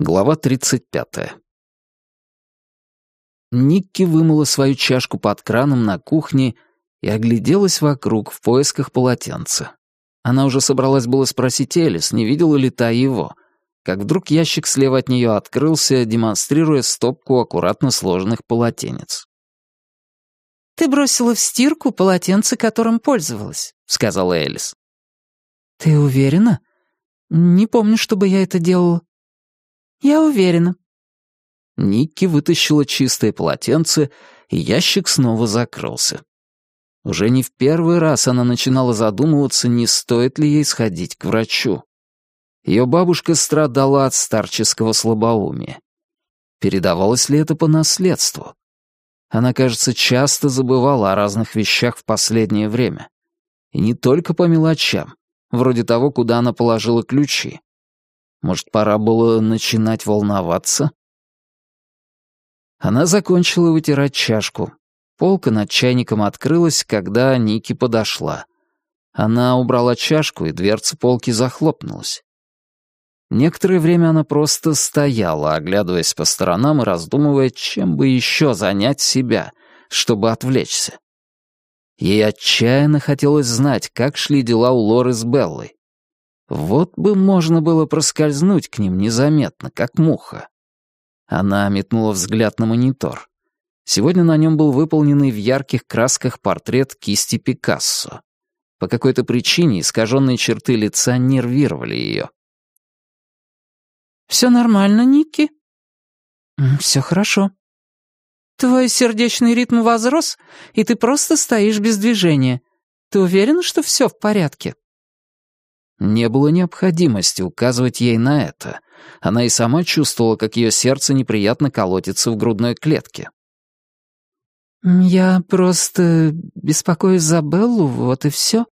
Глава 35. Никки вымыла свою чашку под краном на кухне и огляделась вокруг в поисках полотенца. Она уже собралась было спросить Элис, не видела ли та его, как вдруг ящик слева от нее открылся, демонстрируя стопку аккуратно сложенных полотенец. «Ты бросила в стирку полотенце, которым пользовалась», — сказала Элис. «Ты уверена? Не помню, чтобы я это делала». «Я уверена». Никки вытащила чистое полотенце, и ящик снова закрылся. Уже не в первый раз она начинала задумываться, не стоит ли ей сходить к врачу. Ее бабушка страдала от старческого слабоумия. Передавалось ли это по наследству? Она, кажется, часто забывала о разных вещах в последнее время. И не только по мелочам, вроде того, куда она положила ключи. Может, пора было начинать волноваться? Она закончила вытирать чашку. Полка над чайником открылась, когда Ники подошла. Она убрала чашку, и дверца полки захлопнулась. Некоторое время она просто стояла, оглядываясь по сторонам и раздумывая, чем бы еще занять себя, чтобы отвлечься. Ей отчаянно хотелось знать, как шли дела у Лоры с Беллой. Вот бы можно было проскользнуть к ним незаметно, как муха. Она метнула взгляд на монитор. Сегодня на нем был выполненный в ярких красках портрет кисти Пикассо. По какой-то причине искаженные черты лица нервировали ее. «Все нормально, Ники?» «Все хорошо». «Твой сердечный ритм возрос, и ты просто стоишь без движения. Ты уверена, что все в порядке?» Не было необходимости указывать ей на это. Она и сама чувствовала, как ее сердце неприятно колотится в грудной клетке. «Я просто беспокоюсь за Беллу, вот и все».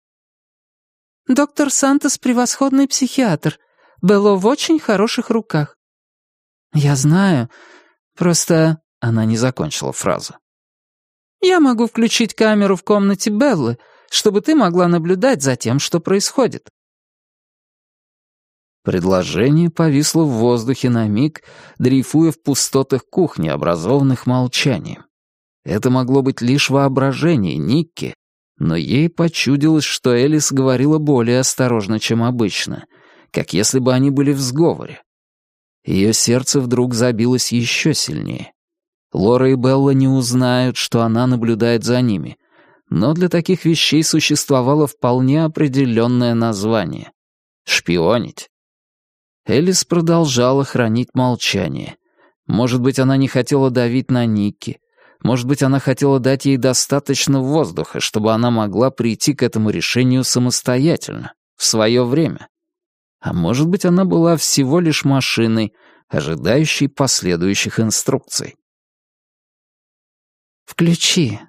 «Доктор Сантос — превосходный психиатр. Белло в очень хороших руках». «Я знаю. Просто...» — она не закончила фразу. «Я могу включить камеру в комнате Беллы, чтобы ты могла наблюдать за тем, что происходит. Предложение повисло в воздухе на миг, дрейфуя в пустотах кухни, образованных молчанием. Это могло быть лишь воображение Никки, но ей почудилось, что Элис говорила более осторожно, чем обычно, как если бы они были в сговоре. Ее сердце вдруг забилось еще сильнее. Лора и Белла не узнают, что она наблюдает за ними, но для таких вещей существовало вполне определенное название — шпионить. Элис продолжала хранить молчание. Может быть, она не хотела давить на Никки. Может быть, она хотела дать ей достаточно воздуха, чтобы она могла прийти к этому решению самостоятельно, в свое время. А может быть, она была всего лишь машиной, ожидающей последующих инструкций. «Включи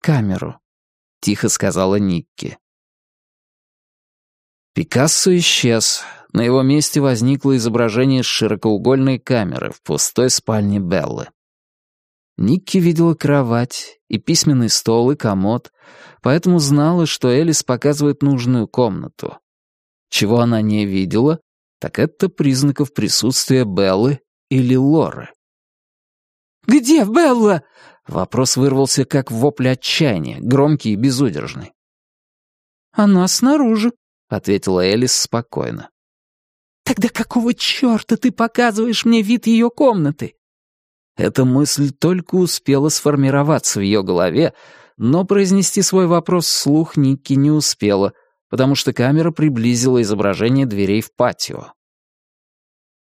камеру», — тихо сказала Никки. Пикассо исчез, на его месте возникло изображение с широкоугольной камеры в пустой спальне Беллы. Никки видела кровать и письменный стол и комод, поэтому знала, что Элис показывает нужную комнату. Чего она не видела, так это признаков присутствия Беллы или Лоры. «Где Белла?» Вопрос вырвался как вопль отчаяния, громкий и безудержный. «Она снаружи», — ответила Элис спокойно. «Тогда какого черта ты показываешь мне вид ее комнаты?» Эта мысль только успела сформироваться в ее голове, но произнести свой вопрос вслух Никки не успела, потому что камера приблизила изображение дверей в патио.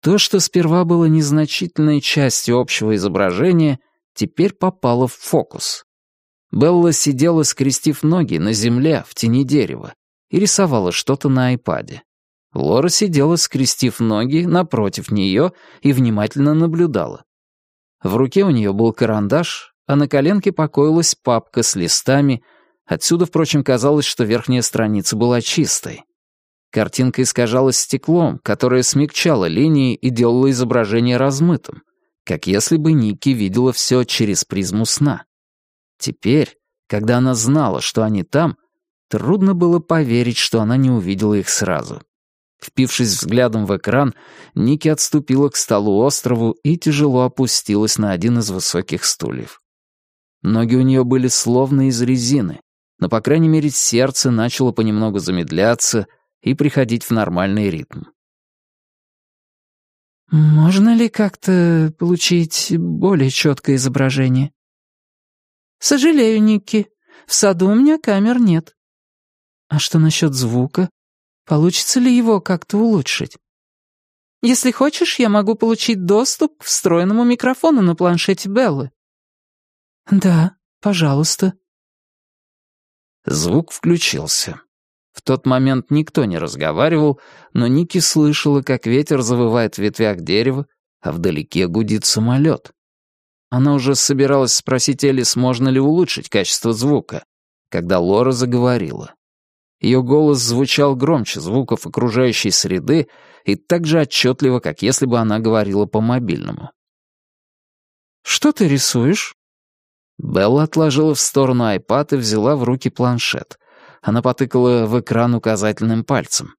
То, что сперва было незначительной частью общего изображения, теперь попало в фокус. Белла сидела, скрестив ноги на земле в тени дерева и рисовала что-то на айпаде. Лора сидела, скрестив ноги, напротив нее и внимательно наблюдала. В руке у нее был карандаш, а на коленке покоилась папка с листами. Отсюда, впрочем, казалось, что верхняя страница была чистой. Картинка искажалась стеклом, которое смягчало линии и делало изображение размытым, как если бы Ники видела все через призму сна. Теперь, когда она знала, что они там, трудно было поверить, что она не увидела их сразу. Впившись взглядом в экран, Ники отступила к столу острову и тяжело опустилась на один из высоких стульев. Ноги у нее были словно из резины, но, по крайней мере, сердце начало понемногу замедляться и приходить в нормальный ритм. «Можно ли как-то получить более четкое изображение?» «Сожалею, Никки, в саду у меня камер нет». «А что насчет звука? Получится ли его как-то улучшить?» «Если хочешь, я могу получить доступ к встроенному микрофону на планшете Беллы». «Да, пожалуйста». Звук включился. В тот момент никто не разговаривал, но Ники слышала, как ветер завывает в ветвях дерева, а вдалеке гудит самолет. Она уже собиралась спросить Элис, можно ли улучшить качество звука, когда Лора заговорила. Ее голос звучал громче звуков окружающей среды и так же отчетливо, как если бы она говорила по мобильному. «Что ты рисуешь?» Белла отложила в сторону айпад и взяла в руки планшет. Она потыкала в экран указательным пальцем.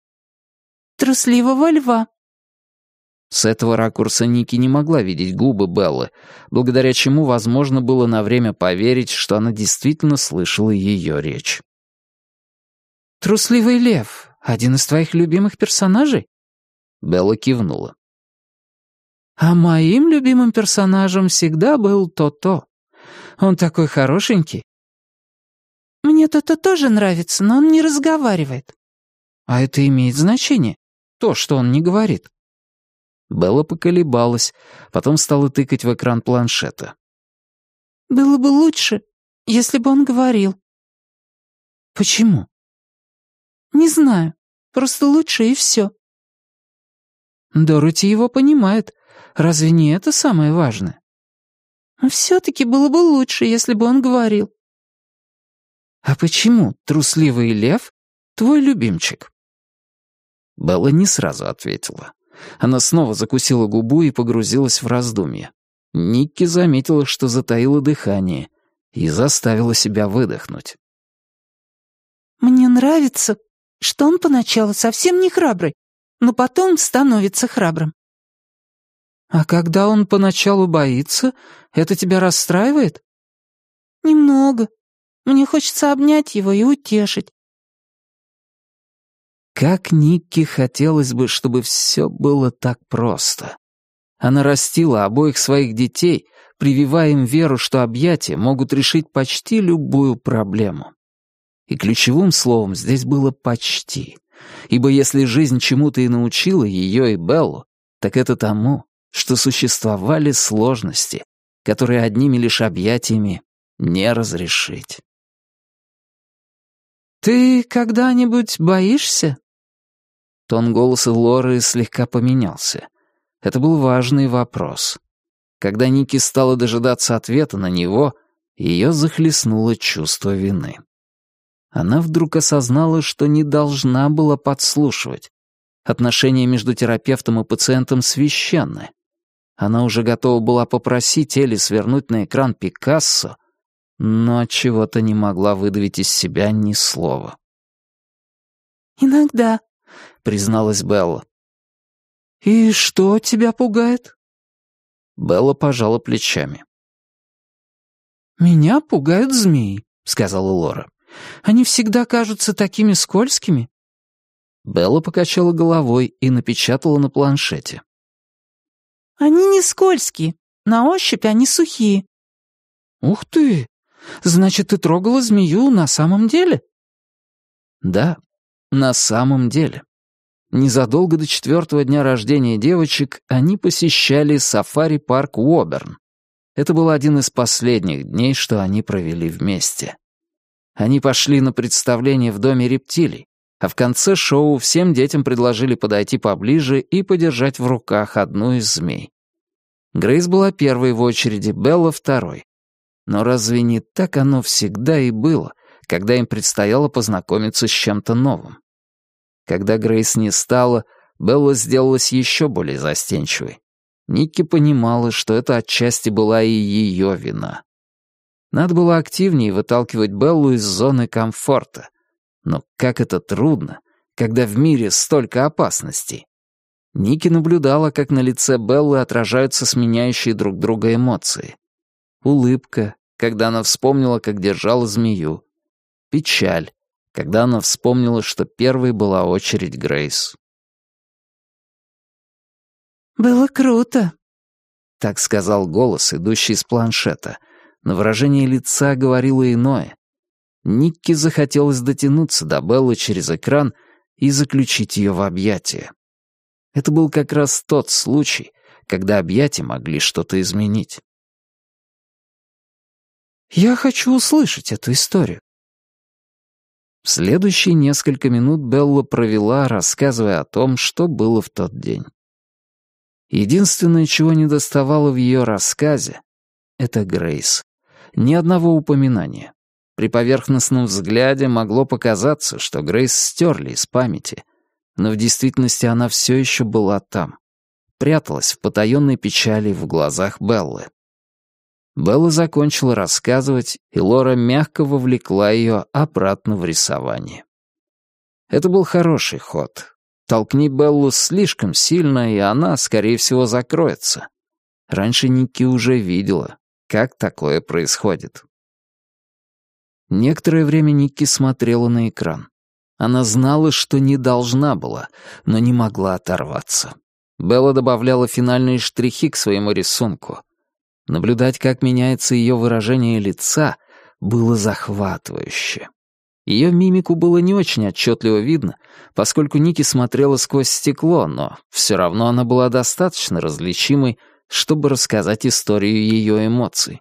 «Трусливого льва». С этого ракурса Ники не могла видеть губы Беллы, благодаря чему возможно было на время поверить, что она действительно слышала ее речь. «Трусливый лев — один из твоих любимых персонажей?» Белла кивнула. «А моим любимым персонажем всегда был То-То. Он такой хорошенький». «Мне То-То тоже нравится, но он не разговаривает». «А это имеет значение? То, что он не говорит?» Белла поколебалась, потом стала тыкать в экран планшета. «Было бы лучше, если бы он говорил». «Почему?» «Не знаю. Просто лучше и все». Дороти его понимает. Разве не это самое важное? «Все-таки было бы лучше, если бы он говорил». «А почему трусливый лев твой любимчик?» Белла не сразу ответила. Она снова закусила губу и погрузилась в раздумье. Никки заметила, что затаила дыхание, и заставила себя выдохнуть. «Мне нравится, что он поначалу совсем не храбрый, но потом становится храбрым». «А когда он поначалу боится, это тебя расстраивает?» «Немного. Мне хочется обнять его и утешить. Как Никке хотелось бы, чтобы все было так просто. Она растила обоих своих детей, прививая им веру, что объятия могут решить почти любую проблему. И ключевым словом здесь было «почти». Ибо если жизнь чему-то и научила ее и Беллу, так это тому, что существовали сложности, которые одними лишь объятиями не разрешить. «Ты когда-нибудь боишься?» Тон голоса Лоры слегка поменялся. Это был важный вопрос. Когда Ники стала дожидаться ответа на него, ее захлестнуло чувство вины. Она вдруг осознала, что не должна была подслушивать. Отношения между терапевтом и пациентом священны. Она уже готова была попросить Элли свернуть на экран Пикассо, но от чего-то не могла выдавить из себя ни слова. «Иногда», — призналась Белла. «И что тебя пугает?» Белла пожала плечами. «Меня пугают змеи», — сказала Лора. «Они всегда кажутся такими скользкими». Белла покачала головой и напечатала на планшете. «Они не скользкие. На ощупь они сухие». «Ух ты! Значит, ты трогала змею на самом деле?» «Да, на самом деле». Незадолго до четвертого дня рождения девочек они посещали сафари-парк Уоберн. Это был один из последних дней, что они провели вместе. Они пошли на представление в доме рептилий, а в конце шоу всем детям предложили подойти поближе и подержать в руках одну из змей. Грейс была первой в очереди, Белла — второй. Но разве не так оно всегда и было, когда им предстояло познакомиться с чем-то новым? Когда Грейс не стала, Белла сделалась еще более застенчивой. Никки понимала, что это отчасти была и ее вина. Надо было активнее выталкивать Беллу из зоны комфорта. Но как это трудно, когда в мире столько опасностей. Ники наблюдала, как на лице Беллы отражаются сменяющие друг друга эмоции. Улыбка, когда она вспомнила, как держала змею. Печаль, когда она вспомнила, что первой была очередь Грейс. «Было круто», — так сказал голос, идущий из планшета, но выражение лица говорило иное. Никки захотелось дотянуться до Беллы через экран и заключить ее в объятия. Это был как раз тот случай, когда объятия могли что-то изменить. «Я хочу услышать эту историю». В следующие несколько минут Белла провела, рассказывая о том, что было в тот день. Единственное, чего не доставало в ее рассказе, — это Грейс. Ни одного упоминания. При поверхностном взгляде могло показаться, что Грейс стерли из памяти, но в действительности она все еще была там. Пряталась в потаенной печали в глазах Беллы. Белла закончила рассказывать, и Лора мягко вовлекла ее обратно в рисование. Это был хороший ход. Толкни Беллу слишком сильно, и она, скорее всего, закроется. Раньше Ники уже видела, как такое происходит. Некоторое время Ники смотрела на экран. Она знала, что не должна была, но не могла оторваться. Белла добавляла финальные штрихи к своему рисунку. Наблюдать, как меняется ее выражение лица, было захватывающе. Ее мимику было не очень отчетливо видно, поскольку Ники смотрела сквозь стекло, но все равно она была достаточно различимой, чтобы рассказать историю ее эмоций.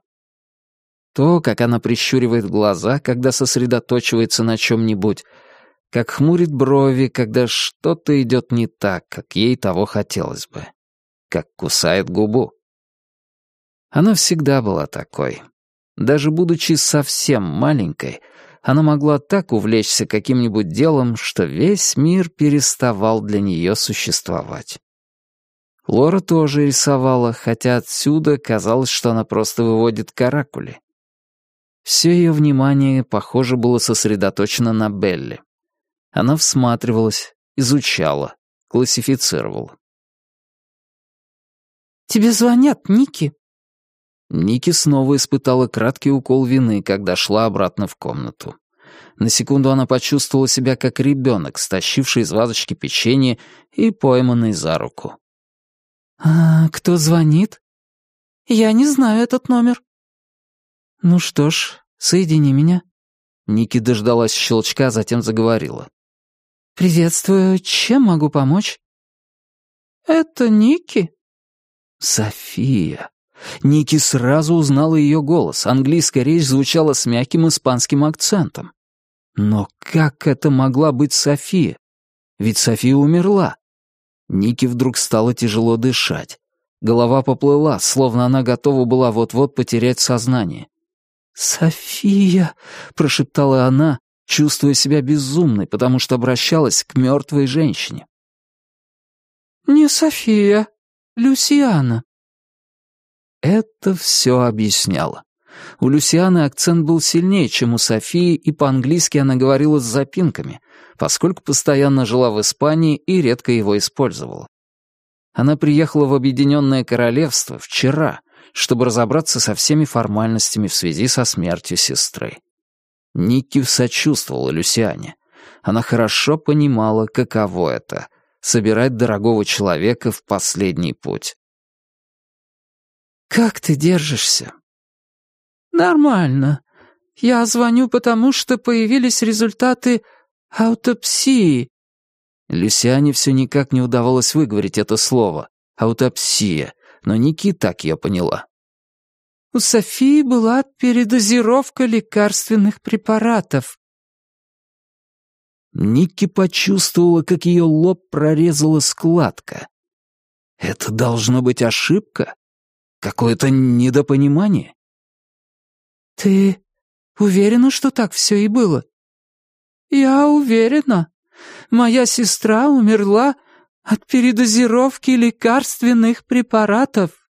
То, как она прищуривает глаза, когда сосредоточивается на чем-нибудь, как хмурит брови, когда что-то идет не так, как ей того хотелось бы, как кусает губу. Она всегда была такой. Даже будучи совсем маленькой, она могла так увлечься каким-нибудь делом, что весь мир переставал для нее существовать. Лора тоже рисовала, хотя отсюда казалось, что она просто выводит каракули. Все ее внимание, похоже, было сосредоточено на Белле. Она всматривалась, изучала, классифицировала. «Тебе звонят, Ники?» Ники снова испытала краткий укол вины, когда шла обратно в комнату. На секунду она почувствовала себя как ребенок, стащивший из вазочки печенье и пойманный за руку. «А кто звонит?» «Я не знаю этот номер». «Ну что ж, соедини меня». Ники дождалась щелчка, затем заговорила. «Приветствую. Чем могу помочь?» «Это Ники?» «София». Ники сразу узнала ее голос. Английская речь звучала с мягким испанским акцентом. Но как это могла быть София? Ведь София умерла. Ники вдруг стало тяжело дышать. Голова поплыла, словно она готова была вот-вот потерять сознание. «София!» — прошептала она, чувствуя себя безумной, потому что обращалась к мертвой женщине. «Не София, Люсиана». Это все объясняло. У Люсианы акцент был сильнее, чем у Софии, и по-английски она говорила с запинками, поскольку постоянно жила в Испании и редко его использовала. Она приехала в Объединенное Королевство вчера, чтобы разобраться со всеми формальностями в связи со смертью сестры. Никки сочувствовала Люсиане. Она хорошо понимала, каково это — собирать дорогого человека в последний путь. «Как ты держишься?» «Нормально. Я звоню, потому что появились результаты аутопсии». Люсиане все никак не удавалось выговорить это слово — аутопсия, но Ники так ее поняла. У Софии была передозировка лекарственных препаратов. Ники почувствовала, как ее лоб прорезала складка. Это должно быть ошибка? Какое-то недопонимание? «Ты уверена, что так все и было?» «Я уверена. Моя сестра умерла от передозировки лекарственных препаратов».